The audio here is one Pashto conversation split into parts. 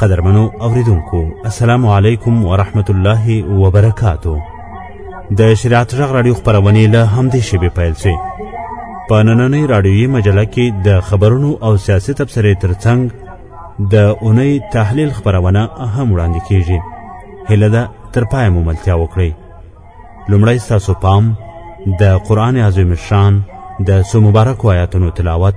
قدرمنو اوریدونکو السلام علیکم ورحمت الله وبرکاتو د شریعت غږ راډیو خپرونې له همدې شیبې پیل شوې په نننۍ راډیویي مجله کې د خبرونو او سیاسي تبصرې ترڅنګ د اونۍ تحلیل خپرونه هم وړاندې کیږي هیله ده تر پایه مو ملتیا وکړئ لومړی ستاسو پام د قرآن عظیم شان د څو مبارکو آیاتونو تلاوت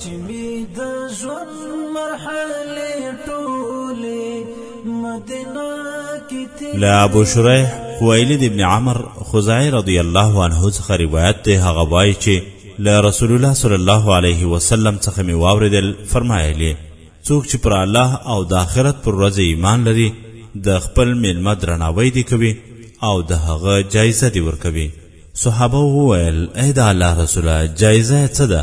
چې می د ژوند مرحله ټوله مدینه کې تیر لا ابو شریح خویلد ابن عمر خزاعی رضی الله عنه څخه روایت دی هغه وایي چې له رسول الله صلی الله علیه وسلم څخه می واوریدل فرمایلی څوک چې پر الله او د آخرت پر ورځ ایمان لري د خپل میلمه درناوی دی کوي او د هغه جایزه دی ورکوي صحابه وویل ای د الله رسوله جایزه یې څه ده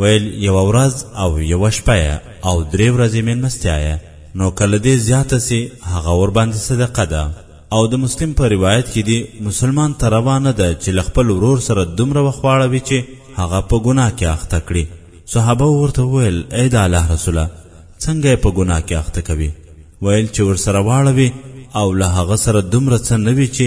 ویل یوه ورځ او یوه شپه یې او درې ورځې مېلمستیا یې نو که له دې زیاته سي هغه ورباندې صدقه ده او د مسلم په روایت کې دي مسلمان ته روا نه ده چې له خپل ورور سره دومره وخواړوي چې هغه په ګناه کې اخته کړي صحابه ورته وویل ای د الله رسوله څنګه یې په ګناه کې اخته کوي ویل چې ورسره واړوي او له هغه سره دومره څه نه وي چې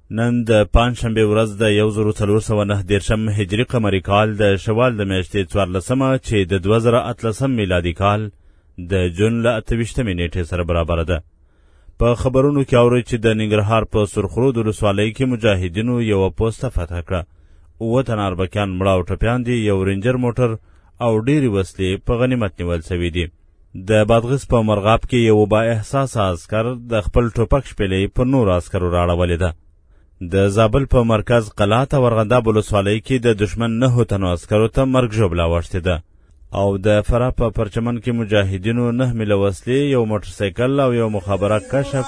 نن د پنجشنبې ورځ د یو زرو څلور سوه نهه دېرشم هجري قمري کال د شوال د میاشتې څوارلسمه چې د دوه زره اتلسم میلادي کال د جون له اته ویشتمې نېټې سره برابره ده په خبرونو کې اورئ چې د ننګرهار په سرخرود ولسوالۍ کې مجاهدینو یوه پوسته فتح کړه اووه تنه اربکیان مړه او ټپیان دي یو رینجر موټر او ډېرې وسلې په غنیمت نیول سوي دي د بادغیس په مرغاب کې یو با احساسه عسکر د خپل ټوپک شپېلۍ پر نورو عسکرو راړولې ده د زابل په مرکز قلات او ارغنداب ولسوالۍ کې د دښمن نهو تنو عسکرو ته مرګ ژوبله اوښتې ده او د فراه په پرچمن کې مجاهدینو نهه میله وسلې یو موټرسایکل او یو مخابره کشف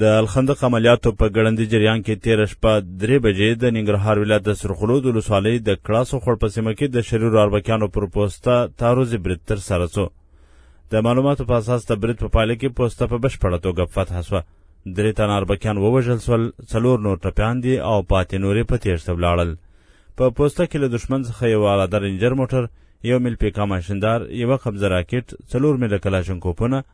د الخندق عملیاتو په ګړندي جریان کې تېره شپه درې بجې د ننګرهار ولایت د سرخلو د ولسوالۍ د کړاسو خوړ په سیمه کې د شریرو اربکیانو پر پوسته تعرضي برید ترسره سو د معلوماتو په اساس د برید په پایله کې پوسته په بشپړه توګه فتح سوه درې تنه اربکیان ووژل سول څلور نور ټپیان دي او پاتې نور یې په تېښته ولاړل په پوسته کې له دښمن څخه یو الادر انجر موټر یو مل پیکا ماشیندار یوه قبضه راکټ څلور مله کلاشنکوپونه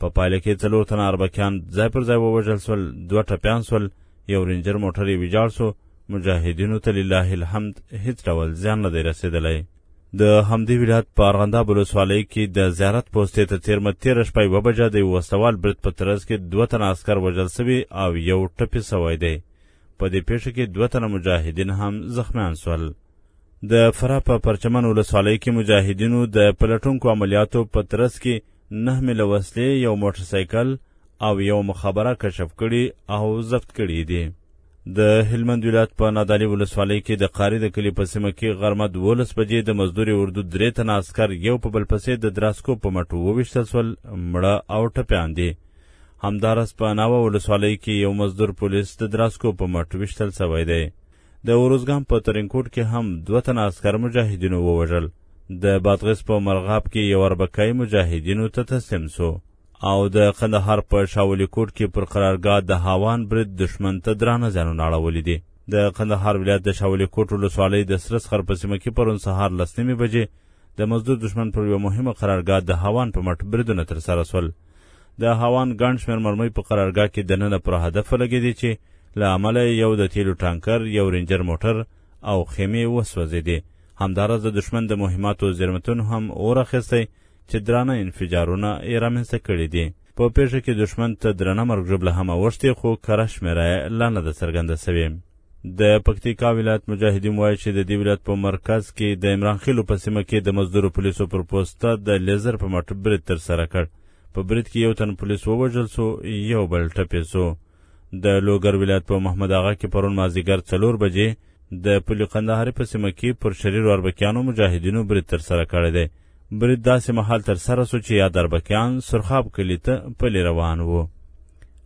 په پایله کې څلور تنه اربکیان ځای پر ځای ووژل سول دوه ټپیان سول یو رینجر موټر یې ویجاړ سو مجاهدینو ته لله الحمد هیڅ ډول زیان نه دی رسېدلی د همدې ولایت په ارغنداب ولسوالۍ کې د زیارت پوستې ته څېرمه تېره شپه یوه بجه د یو وسلوال برید په ترڅ کې دوه تنه عسکر وژل سوي او یو ټپي سوی دی په دې پیښه کې دوه تنه مجاهدین هم زخمیان سول د فراه په پرچمن ولسوالۍ کې مجاهدینو د پلټونکو عملیاتو په ترڅ کې نهه میله وسلې یو موټرسایکل او یو مخابره کشف کړي او ضبط کړي دي د هلمند ولایت په نادالي ولسوالۍ کې د قاری د کلي په سیمه کې غرمه دولس بجې د مزدوري اردو درې تنه عسکر یو په بل پسې د دراسکو په مټو وویشتل سول مړه او ټپیان دي همداراز په ناوه ولسوالۍ کې یو مزدور پولیس د دراسکو په مټ ویشتل سوی دی د اروزګان په ترینکوټ کې هم دوه تنه عسکر مجاهدینو ووژل. د بادغیس په مرغاب کې یو اربکۍ مجاهدینو ته تسلیم سو او د قندهار په شاولی کوټ کې پر قرارګاه د هاوان برید دښمن ته درانه زیانونه اړولي دي. د قندهار ولایت د شاولی کوټ ولسوالۍ د سره سخر په سیمه کې پرون سهار لس نیمې بجې د مزدور دښمن پر یوه مهمه قرارګاه د هاوان په مټ بریدونه ترسره سول. د هاوان ګڼ شمېر مرمۍ په قرارګاه کې دننه پر هدف ولګېدې چې له امله یې یو د تیلو ټانکر یو رینجر موټر او خیمې وسوځېدې همداراز د دښمن د مهماتو زیرمتون هم اور اخیستی چې درانه انفجارونه یې رامنځته کړي دي په پیښه کې دښمن ته درنه مرګ ژوبله هم اوښتې خو کره شمېره یې لا نه ده څرګنده سوې د پکتیکا ولایت مجاهدین وایي چې د دې ولایت په مرکز کې د عمران خیلو په سیمه کې د مزدورو پولیسو پر پوسته د لیزر په مټ برید ترسره کړ په برید کې یو تن پولیس ووژل سو یو بل ټپې سو د لوګر ولایت په محمد آغا کې پرون مازدیګر څلور بجې د پلي قندهاري په سیمه کې پر شریرو اربکیانو مجاهدینو برید ترسره کړی دی برید داسې مهال ترسره سو چې یاد اربکیان سرخاب کلي ته پلي روان وو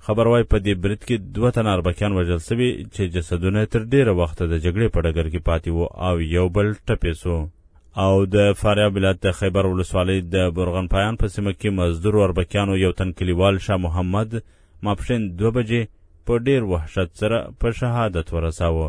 خبر وای په دې برید کې دوه تنه اربکیان وژل سوي چې جسدونه تر ډیره وخته د جګړې په ډګر کې پاتې وو او یو بل ټپې سو او د فاریاب ولایت د خیبر ولسوالۍ د برغن پایان په سیمه کې مزدورو اربکیانو یو تن کلیوال شاه محمد ماپښین دوه بجې په ډیر وحشت سره په شهادت ورساوه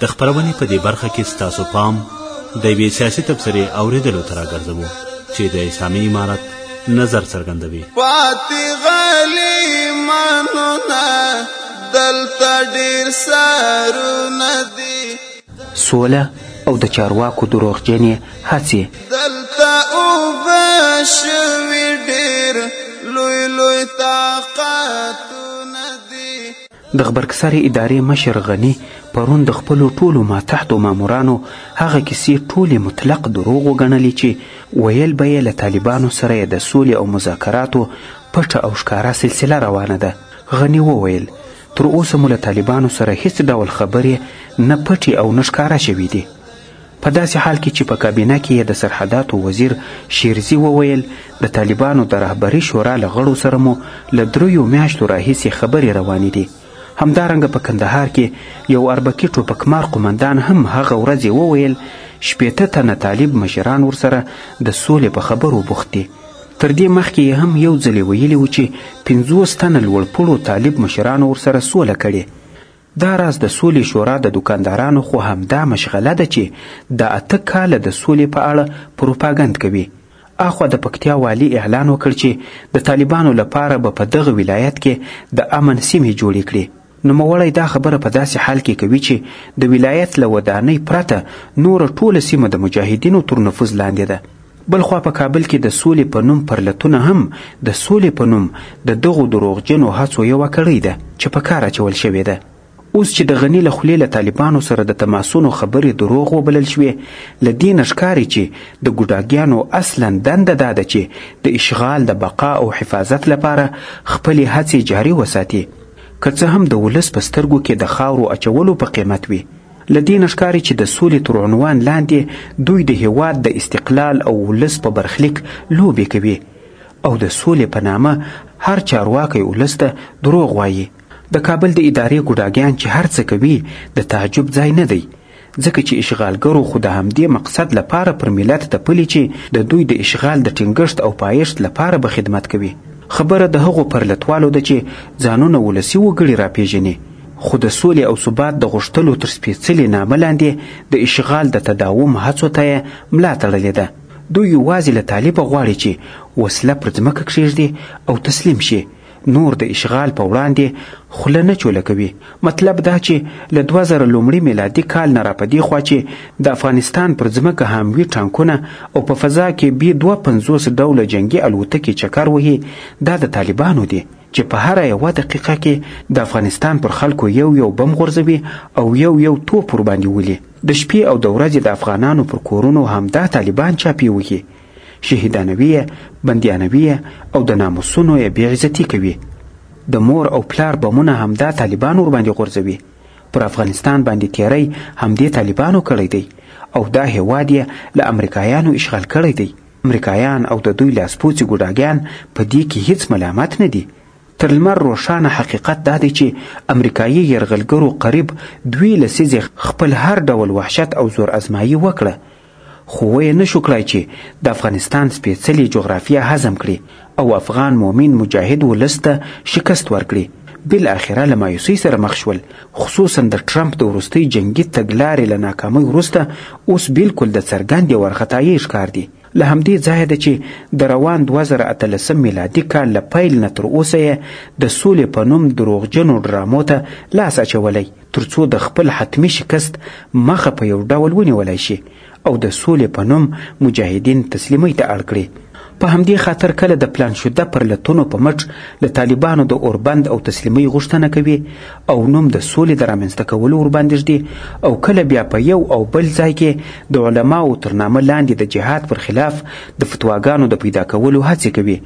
د خپرونې په دې برخه کې ستاسو پام د یوې سیاسي تبصرې اورېدلو ته راګرځوو چې د اسلامي امارت نظر څرګندوي پاتې غلي منونه دلته ډېر سرونه دي سوله او د چارواکو دروغجنې هڅې دلته اوبه شوي ډېر لوی لوی طاقتونه د غبرګسرې ادارې مشر غني پرون د خپلو ټولو ماتحتو مامورانو هغه کیسې ټولې مطلق دروغ وګڼلې چې ویل به یې له طالبانو سره یې د سولې او مذاکراتو پټه او ښکاره سلسله روانه ده غني وویل تر اوسه مو له طالبانو سره هیڅ ډول خبرې نه پټې او نه ښکاره شوې دي په داسې حال کې چې په کابینه کې یې د سرحداتو وزیر شیرزي وویل د طالبانو د رهبري شورا له غړو سره مو له دریو میاشتو راهیسې خبرې روانې دي همدارنګه په کندهار کې یو اربکي ټوپکمار قومندان هم هغه ورځ وویل شپېته تنه طالب مشران ورسره د سولې په خبرو بوخت دي تر دې مخکې یې هم یو ځلې ویلي و چې پنځوس تنه لوړپوړو طالب مشرانو ورسره سوله کړې دا راز د سولې شورا د دوکاندارانو خو همدا مشغله ده چې د اته کاله د سولې په اړه پروپاګند کوي. اخوا د پکتیا والي اعلان وکړ چې د طالبانو لپاره به په دغه ولایت کې د امن سیمې جوړې کړي. نوموړی دا خبره په داسې حال کې کوي چې د ولایت له ودانۍ پرته نوره ټوله سیمه د مجاهدینو تر نفوذ لاندې ده. بل خوا په کابل کې د سولې په نوم پرلتونه هم د سولې په نوم د دغو دروغجنو هڅو یوه کړۍ ده چې په کار اچول شوې ده. اوس چې د غني له خولې له طالبانو سره د تماسونو خبرې دروغ وبلل شوې، له دې نه ښکاري چې د ګوډاګیانو اصلا دنده دا ده چې د اشغال د بقا او حفاظت لپاره خپلې هڅې جاري وساتي، که څه هم د ولس په سترګو کې د خاورو اچولو په قیمت وي. له دې نه ښکاري چې د سولې تر عنوان لاندې دوی د هېواد د استقلال او ولس په برخلیک لوبې کوي او د سولې په نامه هر چارواکی ولس ته دروغ وایي. د کابل د ادارې ګوډاګیان چې هر څه کوي د تعجب ځای نه دی، ځکه چې اشغالګرو خو د همدې مقصد له پاره پر ملت تپلي چې د دوی د اشغال د ټینګښت او پایښت له پاره به خدمت کوي. خبره د هغو پرلتوالو ده چې ځانونه ولسي وګړي راپېژني. خو د سولې او ثبات د غوښتلو تر سپېڅلي نامه لاندې د اشغال د تداوم هڅو ته یې ملا تړلې ده. دوی یوازې له طالبه غواړي چې وسله پر ځمکه کښېږدي او تسلیم شي، نور د اشغال په وړاندې خوله نه چوله کوي. مطلب دا چې له دوه زره لومړي میلادي کال نه را په دې خوا چې د افغانستان پر ځمکه هاموي ټانکونه او په فضا کې بي دوه پنځوس ډوله جنګي الوتکې چکر وهي، دا د طالبانو دي. چې په هره یوه دقیقه کې د افغانستان پر خلکو یو یو بم غورځوي او یو یو توپ ورباندې ولي د شپې او د ورځې د افغانانو پر کورونو همدا طالبان چاپې وهي شهیدانوي یې بندیانوي یې او د ناموسونو یې بې عزتي کوي د مور او پلار بمونه همدا طالبان ورباندې غورځوي پر افغانستان باندې تیری همدې طالبانو کړی دی او دا هیواد یې له امریکایانو اشغال کړی دی امریکایان او د دوی لاسپوڅي ګوډاګیان په دې کې هیڅ ملامت نه دي تر لمر روښانه حقیقت دا دی چې امریکایي یرغلګرو قریب دوې لسیزې خپل هر ډول وحشت او زور ازمایي وکړه خو ویې نه شو کړای چې د افغانستان سپېڅلې جغرافیه هضم کړي او افغان مؤمن مجاهد ولس ته شکست ورکړي بالاخره له مایوسۍ سره مخ شول خصوصا د ټرمپ د وروستۍ جنګي تګلارې له ناکامۍ وروسته اوس بالکل د څرګندې ورخطایۍ ښکار دي له همدې ځایه ده چې د روان دوه زره اتلسم میلادي کال له پیل نه تر اوسه یې د سولې په نوم دروغجنو ډرامو ته لاس اچولی تر څو د خپل حتمي شکست مخه په یو ډول ونیولی شي او د سولې په نوم مجاهدین تسلیمۍ ته اړ کړي. په همدې خاطر کله د پلان شده پرلتونو په مټ له طالبانو د اوربند او تسلیمۍ غوښتنه کوي او نوم د سولې د رامنځته کولو ورباندې ږدي او کله بیا په یو او بل ځای کې د علماوو تر نامه لاندې د جهاد پر خلاف د فتواګانو د پیدا کولو هڅې کوي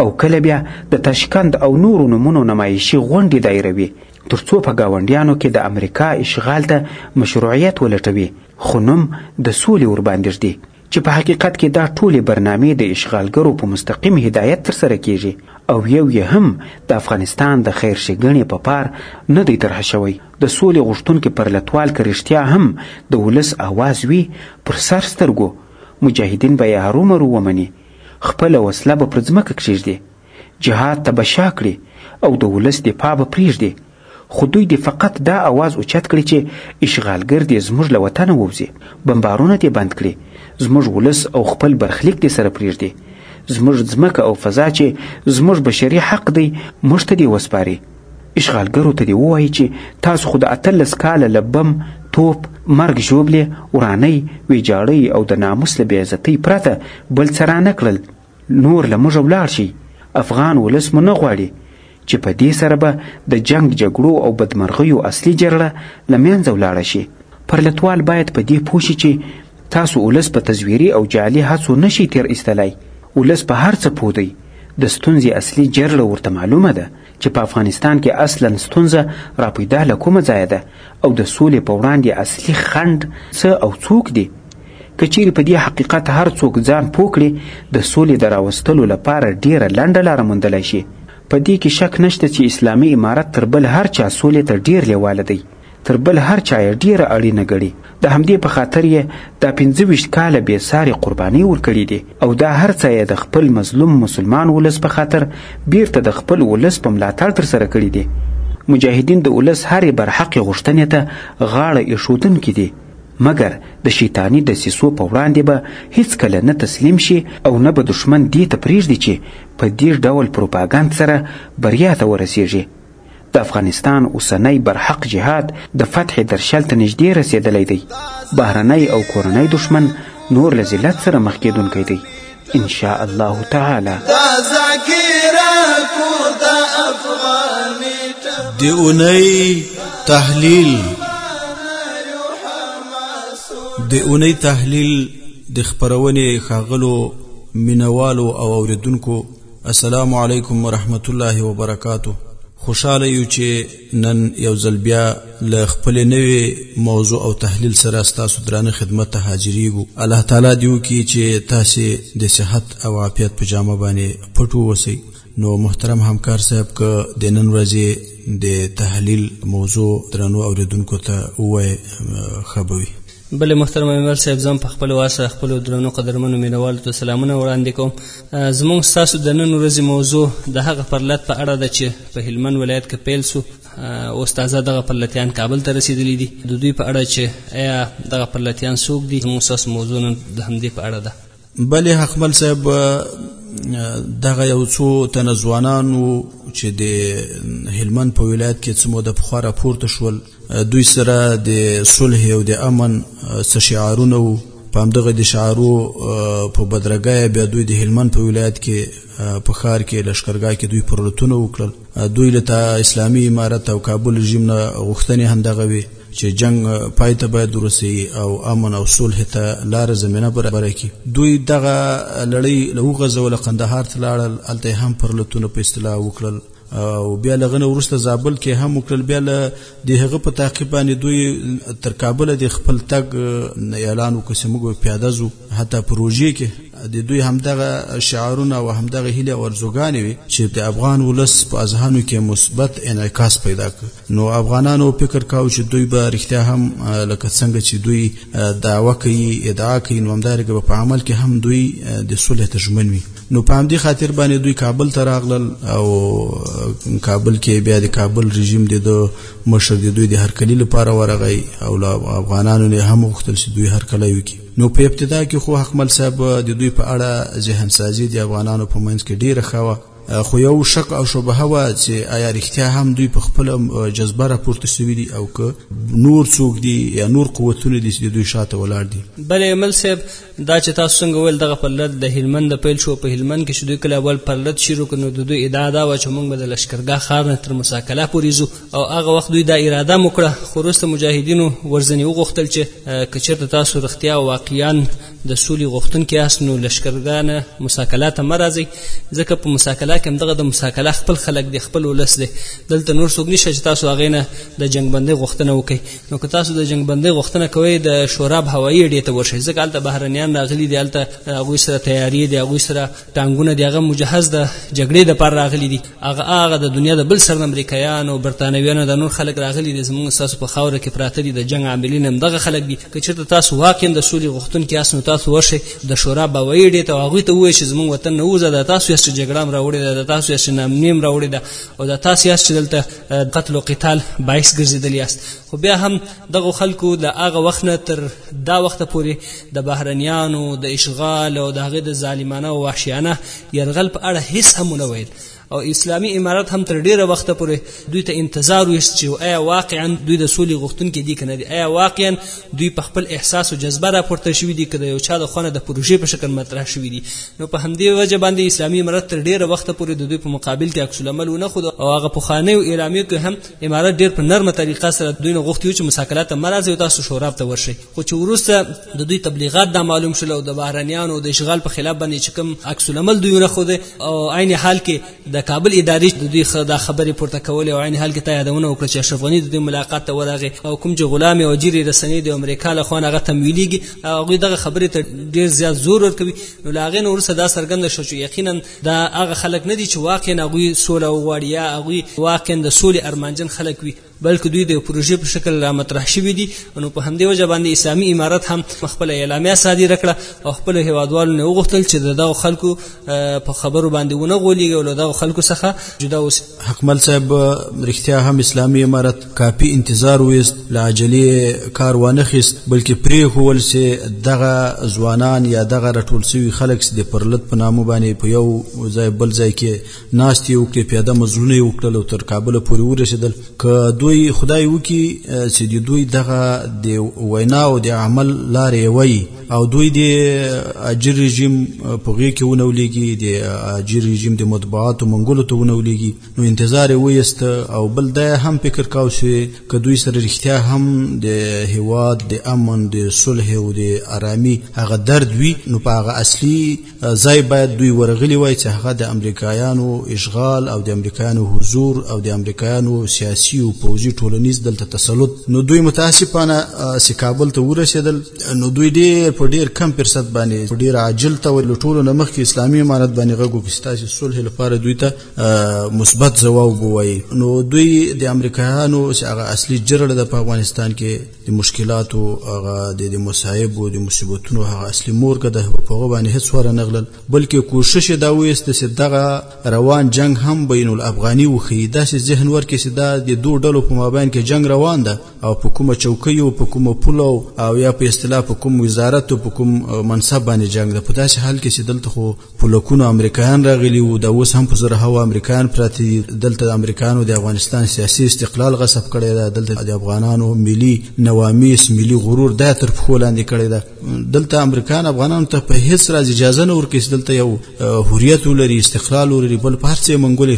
او کله بیا د تاشکند او نورو نومونو نمایشي غونډې دایروي ترڅو په ګاونډیانو کې د امریکا اشغال ته مشروعیت ولټوي. خو نوم د سولې ورباندې ږدي چې په حقیقت کې دا ټولې برنامې د اشغالګرو په مستقیم هدایت ترسره کېږي او یو یې هم د افغانستان د خیر ښېګڼې په پار نه دی طرح شوی. د سولې غوښتونکي پرلتوال که رښتیا هم د ولس اواز وي، پر سر سترګو مجاهدین به یې هرومرو ومني، خپله وسله به پر ځمکه کښېږدي، جهاد ته به شا کړي او د ولس دفاع به پرېږدي. خو دوی دې فقط دا اواز اوچت کړي چې اشغالګر دې زموږ له وطنه ووځي، بمبارونه دې بند کړي، زموږ ولس او خپل برخلیک دې سره پرېږدي، زموږ ځمکه او فضا چې زموږ بشري حق دی موږ ته دې وسپاري. اشغالګرو ته دې ووایي چې تاسو خو د اتلس کاله له بم، توپ، مرګ ژوبلې، ورانۍ، ویجاړۍ او د ناموس له بې عزتۍ پرته بل څه رانه کړل، نور له موږ ولاړ شي افغان ولس مو نه غواړي چې په دې سره به د جنگ جګړو او بدمرغیو اصلي جرړه له منځه ولاړه شي پرلتوال باید په دې پوه شي چې تاسو ولس په تزویري او جعلي هڅو نه شي تیر ایستلای ولس په هر څه پوه دی د ستونزې اصلي جرړه ورته معلومه ده چې په افغانستان کې اصلا ستونزه راپیدا له کومه ځایه ده او د سولې په وړاندې اصلي خنډ څه او څوک دي که چیرې په دې حقیقت هر څوک ځان پوه کړي د سولې د راوستلو لپاره ډیره لنډه لاره موندلی شي په دې کې شک نشته چې اسلامي امارت تر بل هر چا سولې ته ډیر لیواله دی تر بل هر چا یې ډېره اړینه ګڼي، د همدې په خاطر یې دا پنځه ویشت کاله بې سارې قربانۍ ورکړې دي او دا هر څه یې د خپل مظلوم مسلمان ولس په خاطر بېرته د خپل ولس په ملاتړ ترسره کړي دي. مجاهدین د ولس هرې برحقې غوښتنې ته غاړه اېښودونکي دي، مګر د شیطاني دسیسو په وړاندې به هېڅکله نه تسلیم شي او نه به دښمن دې ته پرېږدي چې په دې ډول پروپاګند سره بریا ته ورسېږي. د افغانستان اوسنی برحق جهاد د فتح درشل ته نږدې رسېدلی دی بهرنی او کورنی دښمن نور له ذلت سره مخ کېدونکی دی ان شاء الله تعالی د اونۍ تحلیل د اونۍ تحلیل د خبرونې خاغلو مینوالو او اوریدونکو السلام علیکم ورحمت الله وبرکاته خوشاله یو چې نن یو ځل بیا له خپل نوې موضوع او تحلیل سره ستاسو درانه خدمت ته حاضرېږو الله تعالی دیو کی چې تاسو د صحت او عافیت په جامه باندې پټو وسی نو محترم همکار صاحب که د نن ورځې د تحلیل موضوع درنو اوریدونکو ته ووایې ښه به وي بله محترم امیر صاحب زم په خپل واسه خپل درنو قدرمنو مینوالو ته سلامونه وړاندې کوم زمونږ تاسو د نن ورځې موضوع د هغه پرلت په اړه ده چې په هلمند ولایت کې پیل سو اوس تازه دغه پرلتیان کابل ته رسیدلي دي د دوی په اړه چې آیا دغه پرلتیان څوک دي زمونږ تاسو موضوع نن د همدې په اړه ده بلې حقمل صاحب دغه یو څو تنه ځوانان وو چې د هلمند په ولایت کې څه موده پخوا راپورته شول دوی سره د صلح او د امن څه شعارونه وو په همدغه د شعارو په بدرګۍ بیا دوی د هلمند په ولایت کې په ښار کې لشکرګاه کې دوی پرلتونه وکړل دوی له اسلامي امارت او کابل رژیم نه غوښتنې هم دغه وي چې جنگ پای ته باید ورسي او امن او صلح ته لار زمينه برابره کړي دوی دغه لړۍ له غزول قندهار ته لاړل الته هم پرلتونه په اصطلاح وکړل او بیا لغنه ورسته زابل کې هم وکړل بیا له د هغه په تعقیب باندې دوی تر کابل د خپل تګ اعلان وکړ چې موږ پیاده ځو حتی پروژې کې د دوی همدغه شعارونه او همدغه هیله او ارزوګانې وي چې د افغان ولس په اذهانو کې مثبت انعکاس پیدا کړ نو افغانانو فکر کاو چې دوی به رښتیا هم لکه څنګه چې دوی دعوه کوي ادعا کوي نو همدارنګه به په عمل کې هم دوی د صلح ته ژمن وي نو په همدې خاطر باندې دوی کابل ته راغلل او کابل کې بیا د کابل رژیم د مشر د دوی د هرکلي لپاره ورغی او له افغانانو نه هم وغوښتل چې دوی هرکلی وکړي نو په ابتدا کې خو حقمل صاحب د دوی په اړه ذهنسازي د افغانانو په منځ کې ډیره ښه وه خو یو شک او شبهه وه چې آیا رښتیا هم دوی په خپله جذبه راپورته شوي دي او که نور څوک دي یا نور قوتونه دي چې د دوی شاته ولاړ دي بله ایمل صاحب دا چې تاسو څنګه ویل دغه پرلت د هلمند د پیل شو په هلمند کې چې دوی کله اول پرلت شروع کړ نو د دوی ادعا دا وه چې موږ به د لشکرګاه ښار نه تر مساکله پورې ځو او هغه وخت دوی دا اراده مو کړه خو وروسته مجاهدینو ورځنې وغوښتل چې که چېرته تاسو رښتیا واقعیا د سولې غوښتونکي یاست نو لشکرګانه مساکلا ته مه راځئ ځکه په مساکلا کې همدغه د مساکلا خپل خلک دی خپل ولس دی دلته نور څوک نشته چې تاسو هغې نه د جنګبندۍ غوښتنه وکړئ نو که تاسو د جنګبندۍ غوښتنه کوئ د شوراب هوایي اډې ته ورشئ ځکه هلته بهرنیان راغلي دي هلته هغوی سره تیارې دي هغوی سره ټانګونه دی هغه مجهز د جګړې د پر راغلي دي هغه هغه د دنیا د بل سر امریکایانو او برتانویانو د نور خلک راغلي دي زموږ تاسو په خاور کې پراته دي د جنگ عاملین هم دغه خلک دي که چېرته تاسو واقعا د سولې غوښتونکي یاست نو تاسو ورشئ د شورا باوعي ډې ته او هغوی ته ووایئ چې زموږ وطن نه ووځه د تاسو یاست چې جګړه هم راوړې ده د تاسو یاست چې نامني هم راوړې ده او د تاسو یاست چې دلته قتل او قتال باعث ګرځېدلي یاست خو بیا هم دغو خلکو له هغه وخت نه تر دا وخته پورې د بهرنیانو د اشغال او د هغې د ظالمانه او وحشیانه یرغل په اړه هیڅ هم ونه ویل او اسلامي امارت هم تر ډیره وخته پورې دوی ته انتظار ویست چې آیا واقعا دوی د سولې غوښتونکي دي که نه دي آیا واقعا دوی په خپل احساس او جذبه راپورته شوي دي که د یو چا د خونه د پروژې په شکل مطرح شوي دي نو په همدې وجه باندې اسلامي امارت تر ډیره وخته پورې د دوی په مقابل کې عکس العمل ونه ښود او هغه پخوانیو اعلامیو کې هم امارت ډیر په نرمه طریقه سره دوی نه غوښتي چې مساکلات ته مرز او تاسو شورا ته ورشي خو چې وروسته د دوی تبلیغات دا معلوم شول او د بهرنیانو د اشغال په خلاف باندې چې کوم عکس العمل دوی نه خو او عین حال کې د کابل ادارې د دوی دا خبرې پورته کولې او عین حال کې تا یادونه وکړه چې اشرف غنی د دوی ملاقات ته ورغی او کوم چې غلام او جری رسنۍ د امریکا له خوا هغه تمویلېږي هغوی دغه خبرې ته ډیر زیات زور ورکوي نو له هغې نه وروسته دا څرګنده شو چې یقینا دا هغه خلک نه دي چې واقعا هغوی سوله وغواړي یا هغوی واقعا د سولې ارمانجن خلک وي بلکې دوی د پروژې په شکل را مطرح شوي دي نو په همدې وجه باندې اسلامي امارت هم خپله اعلامیه صادره کړه او خپلو هیوادوالو نه وغوښتل چې د دغو خلکو په خبرو باندې ونه غولېږي او له دغو خلکو څخه جدا اوسي حقمل صاحب رښتیا هم اسلامي امارت کافي انتظار ویست له عجلې یې کار وانه خیست بلکې پرېښوول چې دغه ځوانان یا دغه راټول شوي خلک چې د پرلت په نامه باندې په یو ځای بل ځای کې ناستې یې وکړې پیاده مزلونه یې وکړل او تر کابله پورې ورسېدل که دوی خدای وکړي چې د دوی دغه د وینا او د عمل لارې یې وایي او دوی د اجر رژیم په غېږ کې ونه ولېږي د اجر رژیم د مطبوعاتو منګولو ته ونه ولېږي نو انتظار یې ویست او بل دا هم فکر کاو چې که دوی سره رښتیا هم د هیواد د امن د صلح او د آرامي هغه درد وي نو په هغه اصلي ځای باید دوی ورغلي وای چې هغه د امریکایانو اشغال او د امریکایانو حضور او د امریکایانو سیاسي او پوځي ټولنیز دلته تسلط نو دوی متاسفانه چې کابل ته ورسېدل نو دوی ډېر په ډېر کم فرصت باندې ډېر عاجل ته ولټولو نه مخکې اسلامي امارت باندې غږو کې ستاسو صلح لپاره دوی ته مثبت ځواب ووایي نو دوی د امریکایانو چې هغه اصلي جرړه ده په افغانستان کې د مشکلاتو هغه د مصايب او د مصیبتونو هغه اصلي مورګه ده په هغه باندې هیڅ وره نغلل بلکې کوشش دا وېست چې دغه روان جنگ هم بین الافغاني وخی دا چې ذهن ورکې چې دا د دوه ډلو په مابین کې جنگ روان ده او په کومه چوکۍ او په کومه پولو او یا په اصطلاح په کوم وزارت او په کوم منصب باندې جنگ ده په داسې حال کې چې دلته خو په لکونو امریکایان راغلي وو، دا اوس هم په زرهاوو امریکایان پراته دي. دلته د امریکایانو د افغانستان سیاسي استقلال غصب کړی ده، دلته د افغانانو ملي نوامیس، ملي غرور دا تر پښو لاندې کړی ده. دلته امریکایان افغانانو ته په هېڅ راز اجازه نه ورکوي چې دلته یو حریت ولري، استقلال ولري، بل په هر څه یې منګولې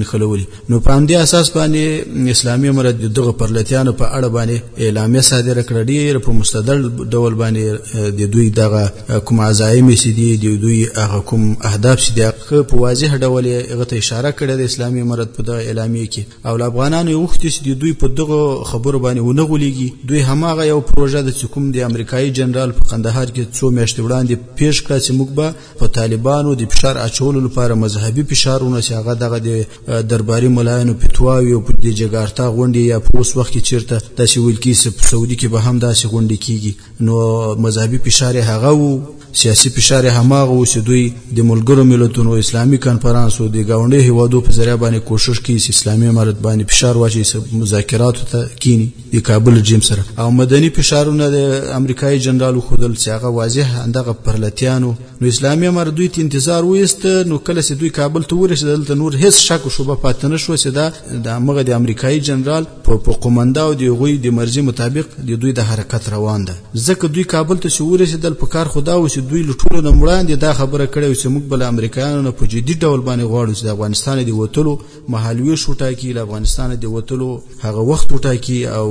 نښلولي. نو په همدې اساس باندې اسلامي امارت د دغه پرلتیانو په اړه باندې اعلامیه صادره کړه ډېر په مستدل ډول باندې د دوی دغه کوم عزایم چې دي د دوی هغه کوم اهداف چې دي هغه په واضح ډول یې هغه ته اشاره کړې ده اسلامي امارت په دغه اعلامیه کې او له افغانانو یې غوښتي چې د دوی په دغه خبرو باندې ونه غولېږي دوی هماغه یو پروژه ده چې کوم د امریکایي جنرال په قندهار کې څو میاشتې وړاندې پیش کړه چې موږ به په طالبانو د فشار اچولو لپاره مذهبي فشارونه چې هغه دغه د درباري ملایانو فتواوې او د جګارتا غونډې یا په اوس وخت کې چیرته داسې ویل کېږي چې په سعودي کې به هم داسې غونډې کېږي نو مذهبي فشار یې هغه و سیاسي فشار یې هماغه و چې دوی د ملګرو ملتونو اسلامي کنفرانس او د ګاونډیو هیوادو په ذریعه باندې کوشش کوي چې اسلامي امارت باندې فشار واچوي چې مذاکراتو ته کینی د کابل رژیم سره او مدني فشارونه د امریکایي جنرال وښودل چې هغه واضح همدغه پرلتیانو نو اسلامي امر دوی ته انتظار ویست نو کله چې دوی کابل ته ورسېدل دلته نور هیڅ شک او شبه پاتې نه شوه چې دا د همغه د امریکایي جنرال په په قومنده او د هغوی د مرضي مطابق د دوی د حرکت روان ده ځکه دوی کابل ته چې ورسېدل په کار خو دا و چې دوی له ټولو نه وړاندې دا خبره کړې وه چې موږ به له امریکایانو نه په جدي ډول باندې غواړو چې د افغانستان د وتلو مهالوېش وټاکي، له افغانستانه د وتلو هغه وخت وټاکي او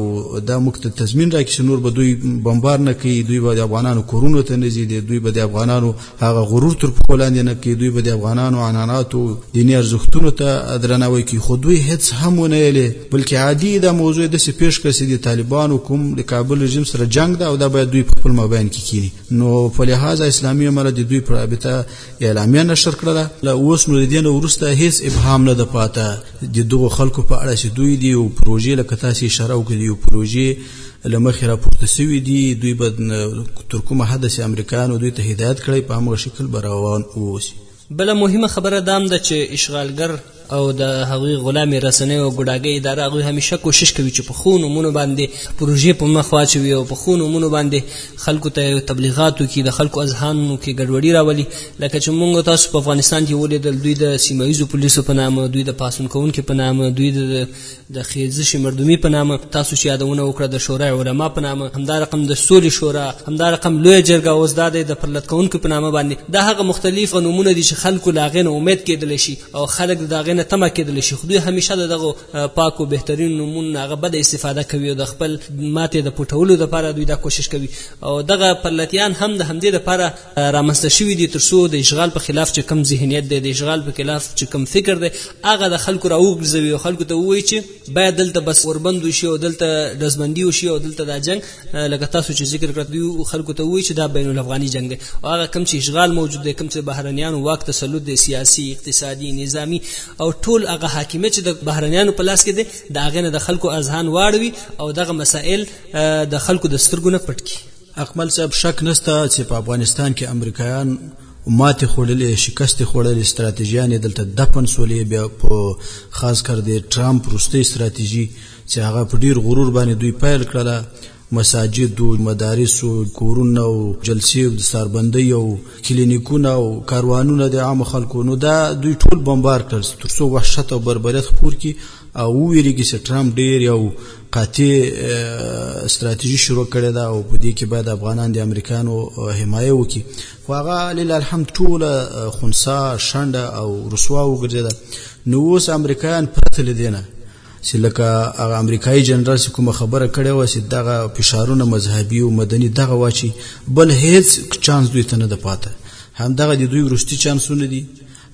دا موږ ته تضمین راکړي چې نور به دوی بمبار نه کوي، دوی به د افغانانو کورونو ته نه ځي، دوی به د افغانانو هغه غرور تر پښو لاندې نه کوي، دوی به د افغانانو عنعناتو او دیني ارزښتونو ته درناوی کوي، خو دوی هېڅ هم ونه یلې، بلکې عادي یې دا موضوع داسې پېش کړه چې د طالبانو کوم د کابل رژیم سره جنګ ده او دا باید دوی په خپل مابین کې کیني، نو په لهذا اسلامي امارت د دوی په رابطه اعلامیه نشر کړله له اوس نو د دې نه وروسته هیڅ ابهام نه ده پاته د دغو خلکو په اړه چې دوی دي او پروژې لکه تاسې اشاره وکړه دي او پروژې له مخې راپورته سوي دي دوی به تر کومه حده چې امریکایانو دوی ته هدایت کړی په همغه شکل به روان واوسي بله مهمه خبره دام ده چې اشغالګر او د هغوی غلامې رسنۍ او ګوډاګۍ اداره هغوی همیشه کوشش کوي چې په ښو نومونو باندې پروژې په مخ واچوي او په ښو نومونو باندې خلکو ته تبلیغات وکړي د خلکو اذهانو کې ګډوډي راولي لکه چې موږ تاسو په افغانستان کې ولیدل دوی د سیمه ییزو پولیسو په نامه دوی د پاڅون کوونکو په نامه دوی د د خیزشي مردمي په نامه تاسو چې یادونه وکړه د شورای علما په نامه همدا رقم د سولې شورا همدا رقم لوی جرګه اوس دا دی د پرلت کوونکو په نامه باندې دا هغه مختلف نومونه دي چې خلکو له هغې نه امید کېدلی شي او خلک د هغې نه تمه کېدلی شي خو دوی همیشه د دغو پاکو بهترینو نومونو هغه بده استفاده کوي او د خپل ماتې د پټولو دپاره دوی دا کوشش کوي او دغه پرلتیان هم د همدې دپاره رامنځته شوي دي تر څو د اشغال په خلاف چې کم ذهنیت دی د اشغال په خلاف چې کم فکر دی هغه د خلکو راوګرځوي او خلکو ته ووایي چې باید دلته بس اوربند وشي او دلته ډزبندي وشي او دلته دا جنګ لکه تاسو چې ذکر کړ دوی خلکو ته ووایي چې دا بین الافغاني جنګ دی او هغه کم چې اشغال موجود دی کم چې بهرنیانو واک تسلط دی سیاسي اقتصادي نظامی او ټول هغه حاکمیت چې د بهرنیانو په لاس کې دی د هغې نه د خلکو اذهان واړوي او دغه مسائل د خلکو د سترګو نه پټ کړي اکمل صاحب شک نسته چې په افغانستان کې امریکایان ماتې خوړلې شکست خوړلې ستراتیژیان دلته دفن سولې بیا په خاص کر د ټرامپ وروستۍ ستراتیژي چې هغه په ډیر غرور باندې دوی پیل کړله مساجد او مدارس او کورونه او جلسې او سربندۍ او کلینیکونه او کاروانونه د عام خلکو نو دا دوی ټول بمبار کړل ترڅو وحشت او بربریت خپور کی او ویریږي چې ټرامپ ډیر یو قاطع ستراتیژي شروع کړې ده او په دې کې باید افغانان د امریکایانو حمایه وکړي خو هغه لله الحمد ټوله خنسا شنډه او رسوا وګرځېده نو اوس امریکایان پرته له دې نه چې لکه هغه امریکایي جنرال چې کومه خبره کړې وه چې دغه فشارونه مذهبي او مدني دغه وه چې بل هېڅ چانس دوی ته نه ده پاته همدغه د دوی وروستي چانسونه دي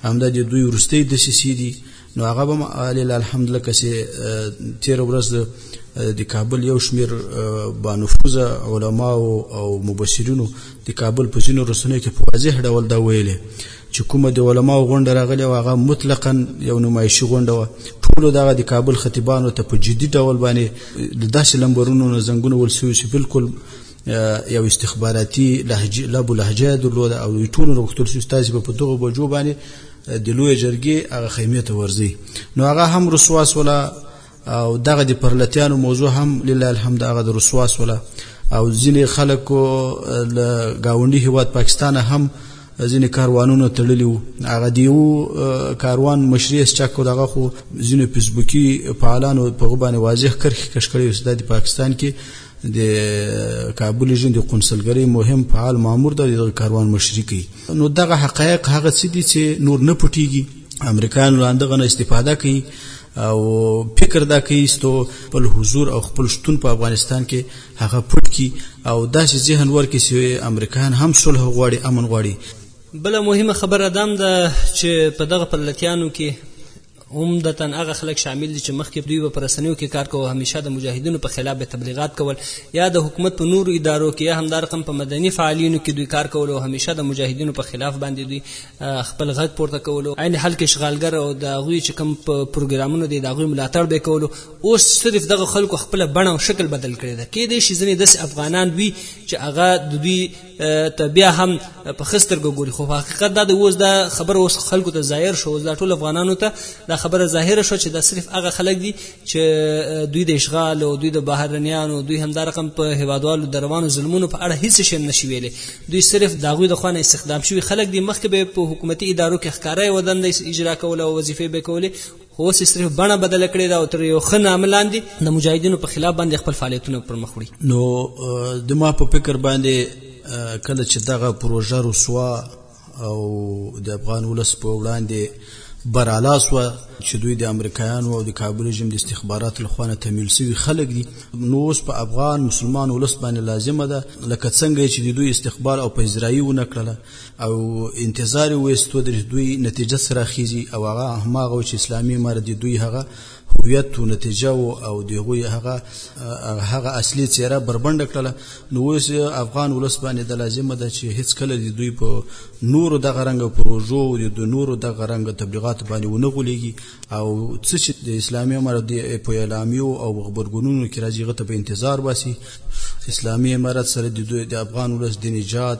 همدا د دوی وروستۍ دسیسې دي نو هغه به لله الحمد لکه چې تیر ورځ د کابل یو شمیر با نفوذ علما او مبصرینو د کابل په ځینو رسنیو کې په واضح ډول دا ویلي چې کومه د علماو غونډه راغلې وه هغه مطلقا یو نمایشي غونډه وه ټولو دغه د کابل خطیبانو ته په جدي ډول باندې د داسې لمبرونو نه زنګونه ول سوي چې بلکل یو استخباراتي لهجه لب لهجه درلوده او ټول وروختل شو تاسو په دغه بجو باندې د لوی جرګې هغه خیمه ته ورځي نو هغه هم رسواس ولا او دغه د پرلتیانو موضوع هم لله الحمد هغه د رسواس ولا او ځینې خلکو له گاونډي هیواد پاکستان هم ځینې کاروانونه تړلي وو هغه د یو کاروان مشري چک کړ هغه خو ځینې فیسبوکي فعالانو په غو باندې واضح کرښې کش کړې اوس د پاکستان کې د کابل ژوند د قونسلګرۍ مهم فعال مامور د دغه کاروان مشري کوي نو دغه حقایق هغه څه دي چې نور نه پټیږي امریکایان وړاندې غنه استفاده کوي او فکر دا کوي چې خپل حضور او خپل شتون په افغانستان کې هغه پټ کی او داسې ذهن ورکړي چې امریکایان هم صلح غواړي امن غواړي بل مهمه خبره دام ده چې په دغه پلتیانو کې عمدتا هغه خلک شامل دي چې مخکې دوی به په رسنیو کې کار کوو همیشه د مجاهدینو په خلاف به تبلیغات کول یا د حکومت په نورو ادارو کې یا هم دا رقم په مدني فعالینو کې دوی کار کول او همیشه د مجاهدینو په خلاف باندې دوی خپل غږ پورته کولو عین حال کې اشغالګر او د هغوی چې کوم پروګرامونه دي د هغوی ملاتړ به کولو اوس صرف دغه خلکو خپل بڼه او شکل بدل کړی ده کېدای شي ځینې داسې افغانان وي چې هغه د دوی ته بیا هم په خستر ګوري خو حقیقت دا د اوس دا خبر اوس خلکو ته ظاهر شو اوس دا ټول افغانانو ته دا خبره ظاهر شو چې دا صرف هغه خلک دي چې دوی د اشغال او دوی د بهرنیانو دوی هم دا رقم په هوادوالو دروانو ظلمونو په اړه هیڅ شي نشي ویلي دوی صرف دا غوي د خوانه استخدام شوی خلک دي مخکې به په حکومتي ادارو کې ښکارای ودند اجرا کوله او وظیفې به کولې خو اوس صرف بڼه بدل کړې ده او تر یو ښه نامه لاندې د مجاهدینو په خلاف باندې خپل فعالیتونه پر مخ وړي نو د ما په فکر باندې کله چې دغه پروژه رسوا او د افغان ولس په وړاندې برالا سو چې دوی د امریکایانو او د کابل رژیم د استخباراتو لخوا نه تمویل شوي خلک دي نو اوس په افغان مسلمان ولس باندې لازمه ده لکه څنګه چې د دوی استخبار او پذیرایي ونه کړله او انتظار وستو د دوی نتیجه سره خيزي او هغه هماغه چې اسلامي امارت د دوی هغه هویت او نتیجه او د غوي هغه هغه اصلي چیرې بربند کړل نو اوس افغان ولس باندې د لازمه ده چې هیڅ کله د دوی په نور د غرنګ پروژو او د نور د غرنګ تبلیغات باندې ونه غولېږي او څه چې د اسلامي امارت د په اعلامیو او خبرګونونو کې راځي غته په انتظار واسي اسلامي امارت سره د افغان ولس د نجات